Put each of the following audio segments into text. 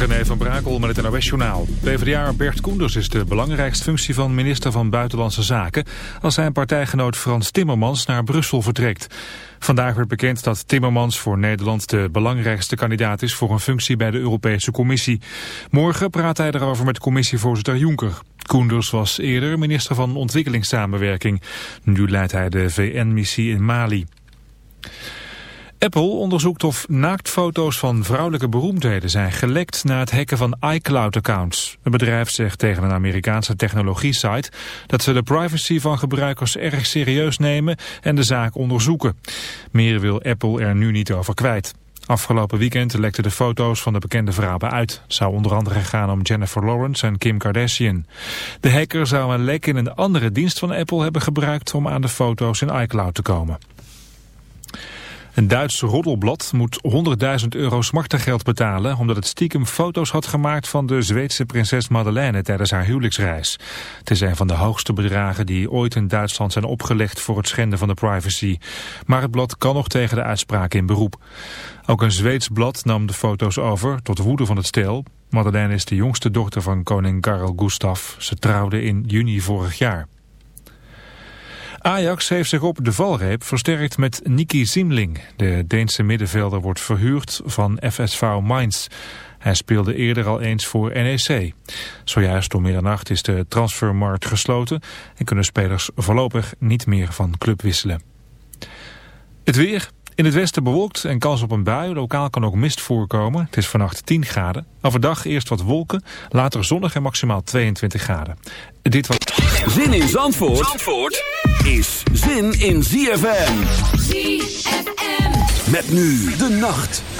René van Brakel met het NOS-journaal. PvdA Bert Koenders is de belangrijkste functie van minister van Buitenlandse Zaken... als zijn partijgenoot Frans Timmermans naar Brussel vertrekt. Vandaag werd bekend dat Timmermans voor Nederland de belangrijkste kandidaat is... voor een functie bij de Europese Commissie. Morgen praat hij erover met commissievoorzitter Juncker. Koenders was eerder minister van Ontwikkelingssamenwerking. Nu leidt hij de VN-missie in Mali. Apple onderzoekt of naaktfoto's van vrouwelijke beroemdheden zijn gelekt na het hacken van iCloud-accounts. Het bedrijf zegt tegen een Amerikaanse technologie-site dat ze de privacy van gebruikers erg serieus nemen en de zaak onderzoeken. Meer wil Apple er nu niet over kwijt. Afgelopen weekend lekten de foto's van de bekende vrouwen uit. Het zou onder andere gaan om Jennifer Lawrence en Kim Kardashian. De hacker zou een lek in een andere dienst van Apple hebben gebruikt om aan de foto's in iCloud te komen. Een Duits roddelblad moet 100.000 euro smartengeld betalen... omdat het stiekem foto's had gemaakt van de Zweedse prinses Madeleine tijdens haar huwelijksreis. Het een van de hoogste bedragen die ooit in Duitsland zijn opgelegd voor het schenden van de privacy. Maar het blad kan nog tegen de uitspraak in beroep. Ook een Zweeds blad nam de foto's over, tot woede van het stel. Madeleine is de jongste dochter van koning Karel Gustaf. Ze trouwde in juni vorig jaar. Ajax heeft zich op de valreep versterkt met Niki Zimling. De Deense middenvelder wordt verhuurd van FSV Mainz. Hij speelde eerder al eens voor NEC. Zojuist om middernacht is de transfermarkt gesloten... en kunnen spelers voorlopig niet meer van club wisselen. Het weer... In het westen bewolkt en kans op een bui. Lokaal kan ook mist voorkomen. Het is vannacht 10 graden. Overdag eerst wat wolken, later zonnig en maximaal 22 graden. Dit was... Zin in Zandvoort, Zandvoort is zin in ZFM. ZFM. Met nu de nacht.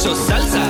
So salsa.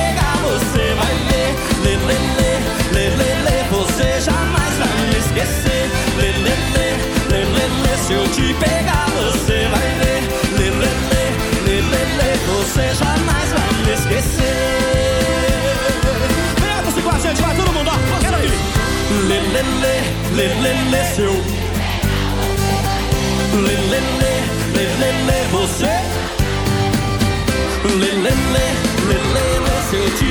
Lê, lê, lê, lê, lê, lê, você jamais vai me esquecer. Lê, lê, lê, lê, lê, lê, se eu te pegar, você vai ver. Lê, lê, lê, lê, lê, lê, você jamais vai me esquecer. Vem você com a gente, vai todo mundo, ó, quero ouvir. Lê, lê, lê, lê, lê, lê, se eu Lê, lê, lê, lê, lê, lê, você Lê, lê, lê, lê, lê, lê,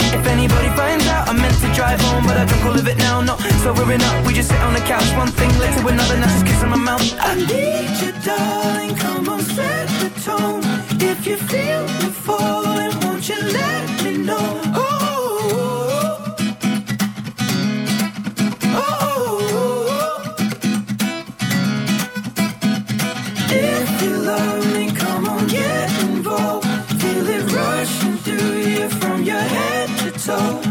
If anybody finds out, I meant to drive home, but I don't call it now. No, sobering up, we just sit on the couch. One thing led to another, now she's kissing my mouth. I need you, darling. Come on, set the tone. If you feel me falling, won't you let me know? Oh.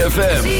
ZFM.